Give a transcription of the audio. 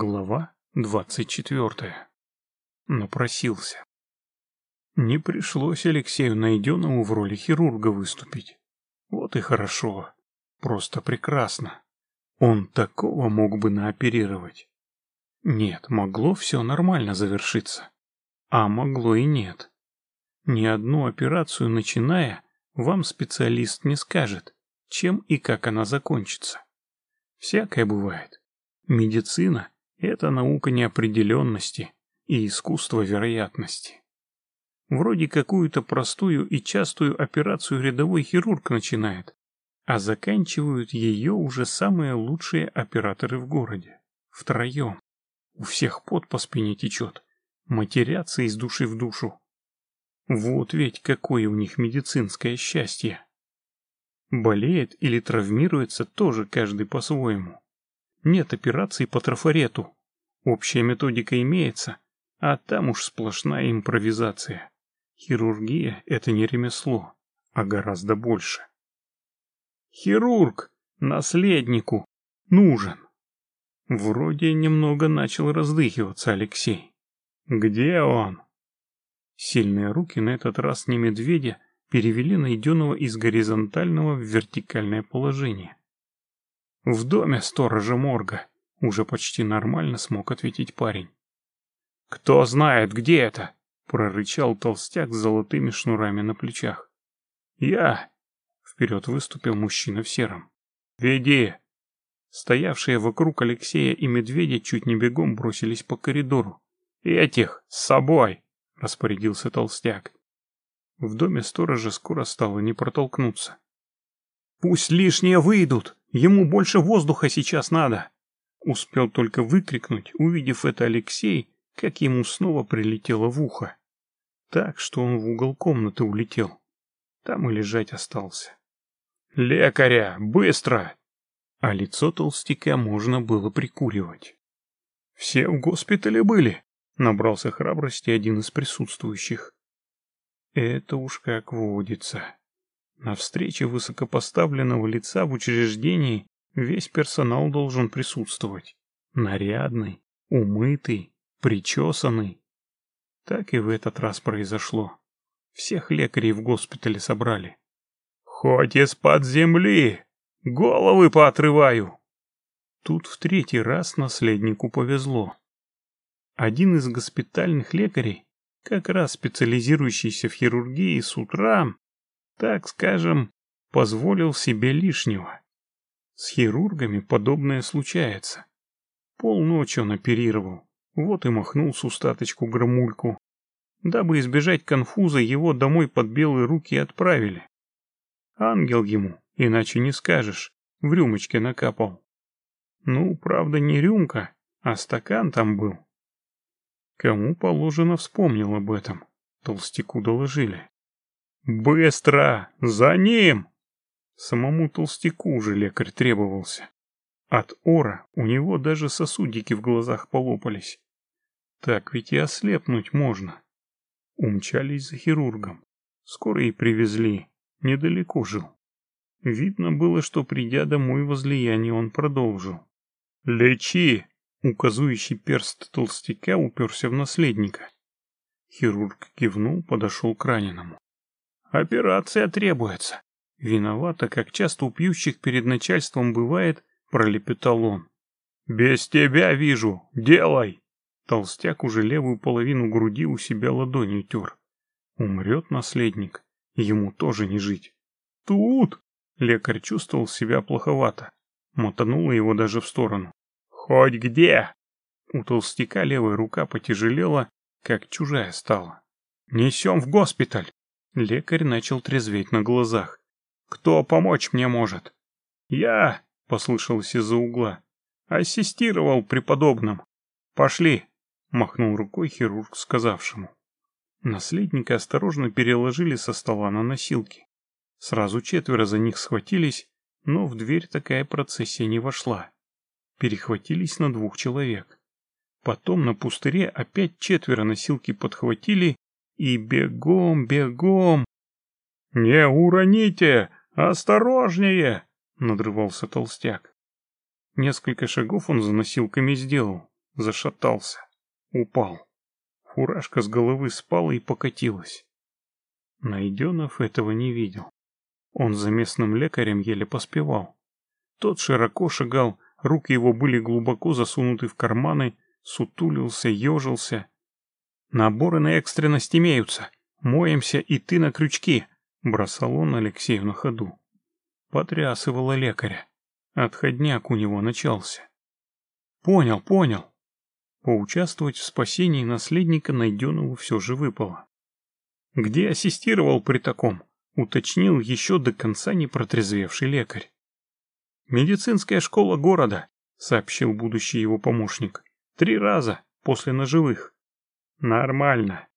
Глава двадцать четвертая. Напросился. Не пришлось Алексею Найденову в роли хирурга выступить. Вот и хорошо. Просто прекрасно. Он такого мог бы наоперировать. Нет, могло все нормально завершиться. А могло и нет. Ни одну операцию начиная, вам специалист не скажет, чем и как она закончится. Всякое бывает. Медицина это наука неопределенности и искусство вероятности. Вроде какую-то простую и частую операцию рядовой хирург начинает, а заканчивают ее уже самые лучшие операторы в городе. Втроем. У всех пот по спине течет. Матерятся из души в душу. Вот ведь какое у них медицинское счастье. Болеет или травмируется тоже каждый по-своему. Нет операций по трафарету. Общая методика имеется, а там уж сплошная импровизация. Хирургия — это не ремесло, а гораздо больше. Хирург наследнику нужен. Вроде немного начал раздыхиваться Алексей. Где он? Сильные руки на этот раз не медведя перевели найденного из горизонтального в вертикальное положение. В доме сторожа морга уже почти нормально смог ответить парень. «Кто знает, где это?» — прорычал толстяк с золотыми шнурами на плечах. «Я!» — вперед выступил мужчина в сером. «Веди!» Стоявшие вокруг Алексея и Медведя чуть не бегом бросились по коридору. «Этих с собой!» — распорядился толстяк. В доме сторожа скоро стало не протолкнуться. «Пусть лишние выйдут!» Ему больше воздуха сейчас надо. Успел только выкрикнуть, увидев это Алексей, как ему снова прилетело в ухо. Так, что он в угол комнаты улетел. Там и лежать остался. «Лекаря! Быстро!» А лицо толстяка можно было прикуривать. «Все в госпитале были?» — набрался храбрости один из присутствующих. «Это уж как водится». На встрече высокопоставленного лица в учреждении весь персонал должен присутствовать. Нарядный, умытый, причесанный. Так и в этот раз произошло. Всех лекарей в госпитале собрали. «Хоть из-под земли! Головы поотрываю!» Тут в третий раз наследнику повезло. Один из госпитальных лекарей, как раз специализирующийся в хирургии, с утра так скажем, позволил себе лишнего. С хирургами подобное случается. Полночи он оперировал, вот и махнул с устаточку громульку. Дабы избежать конфуза, его домой под белые руки отправили. Ангел ему, иначе не скажешь, в рюмочке накапал. Ну, правда, не рюмка, а стакан там был. Кому положено, вспомнил об этом. Толстяку доложили. «Быстро! За ним!» Самому толстяку уже лекарь требовался. От ора у него даже сосудики в глазах полопались. Так ведь и ослепнуть можно. Умчались за хирургом. Скоро и привезли. Недалеко жил. Видно было, что придя домой возлияние он продолжил. «Лечи!» Указующий перст толстяка уперся в наследника. Хирург кивнул, подошел к раненому. Операция требуется. Виновато, как часто у пьющих перед начальством бывает, пролепетал он. Без тебя вижу, делай. Толстяк уже левую половину груди у себя ладонью тер. Умрет наследник, ему тоже не жить. Тут! Лекарь чувствовал себя плоховато. Мотануло его даже в сторону. Хоть где! У толстяка левая рука потяжелела, как чужая стала. Несем в госпиталь. Лекарь начал трезветь на глазах. «Кто помочь мне может?» «Я!» — послышалось из-за угла. «Ассистировал преподобным. Пошли!» — махнул рукой хирург сказавшему. Наследника осторожно переложили со стола на носилки. Сразу четверо за них схватились, но в дверь такая процессия не вошла. Перехватились на двух человек. Потом на пустыре опять четверо носилки подхватили и бегом, бегом. «Не уроните! Осторожнее!» — надрывался толстяк. Несколько шагов он за носилками сделал, зашатался, упал. Фуражка с головы спала и покатилась. Найденов этого не видел. Он за местным лекарем еле поспевал. Тот широко шагал, руки его были глубоко засунуты в карманы, сутулился, ежился. «Наборы на экстренность имеются. Моемся, и ты на крючки», — бросал он Алексею на ходу. Потрясывало лекаря. Отходняк у него начался. «Понял, понял». Поучаствовать в спасении наследника найденного все же выпало. «Где ассистировал при таком?» — уточнил еще до конца не протрезвевший лекарь. «Медицинская школа города», — сообщил будущий его помощник. «Три раза после ножевых». «Нормально.